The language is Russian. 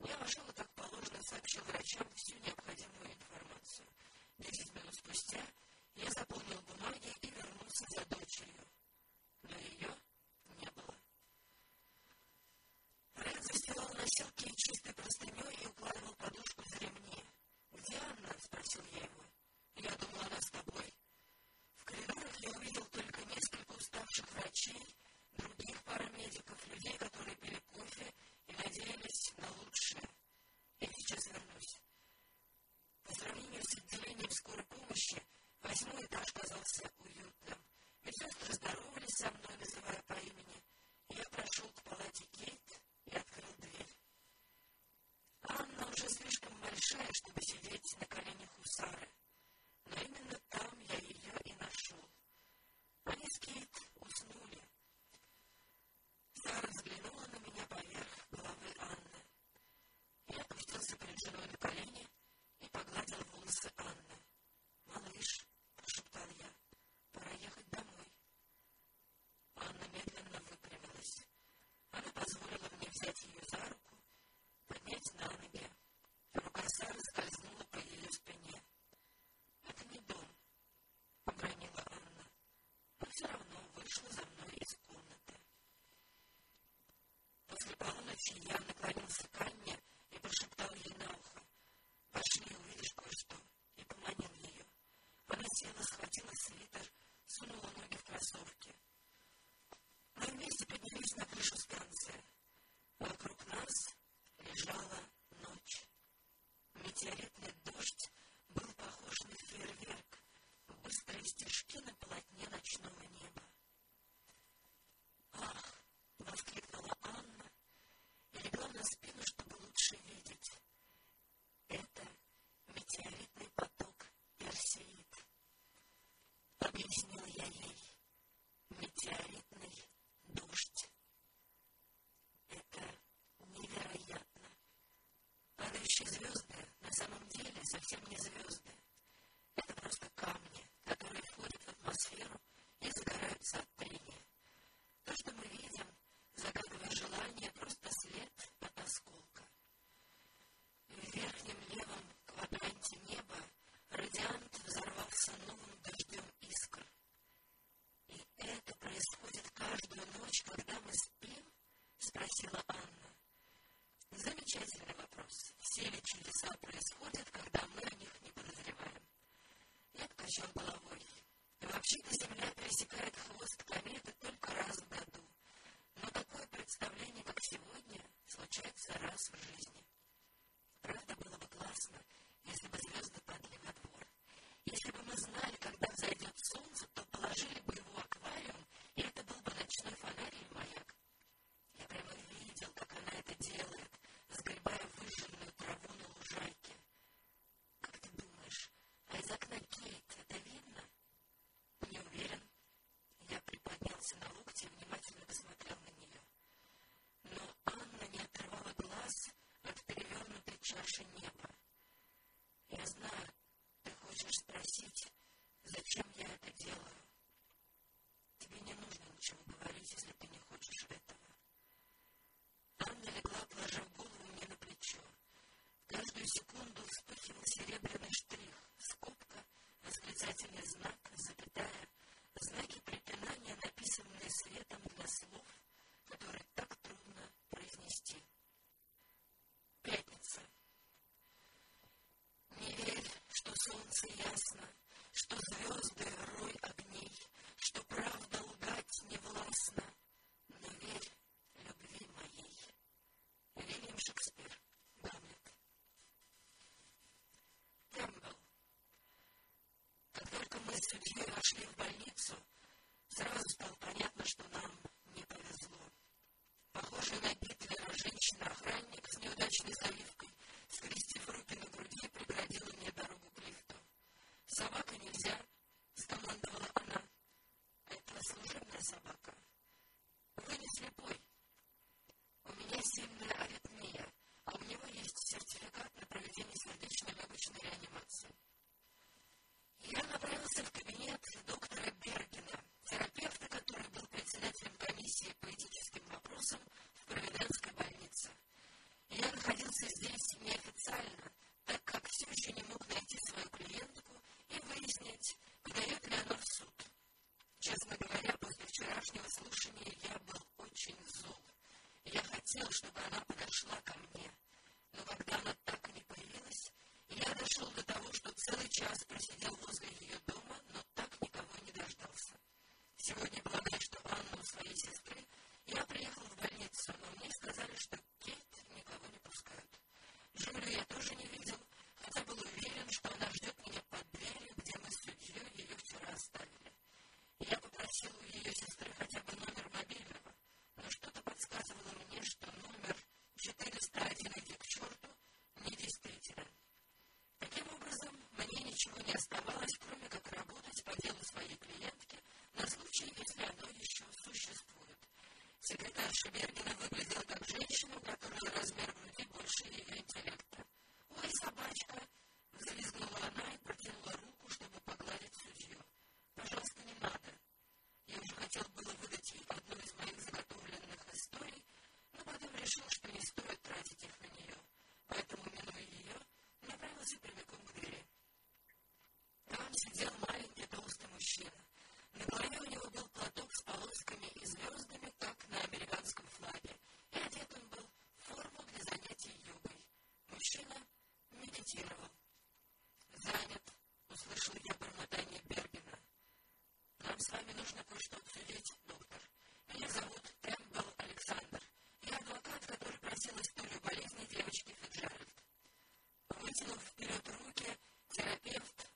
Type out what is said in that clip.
Я вошел и, так положено, сообщил врачам всю необходимую информацию. Десять минут спустя я заполнил бумаги и вернулся за дочерью. Но ее не было. Рен застилал носилки чистой простыней и укладывал подушку за ремни. these kids Gracias. зачем я это делаю? Тебе не нужно ничего говорить, если ты временная аритмия, а у него есть сертификат на проведение сердечной легочной реанимации. just еще существует. Секретарша Бергена выглядела как женщина, которая которой размер груди больше ее интеллекта. «Ой, собачка!» — взвизгнула она и протянула терапевт.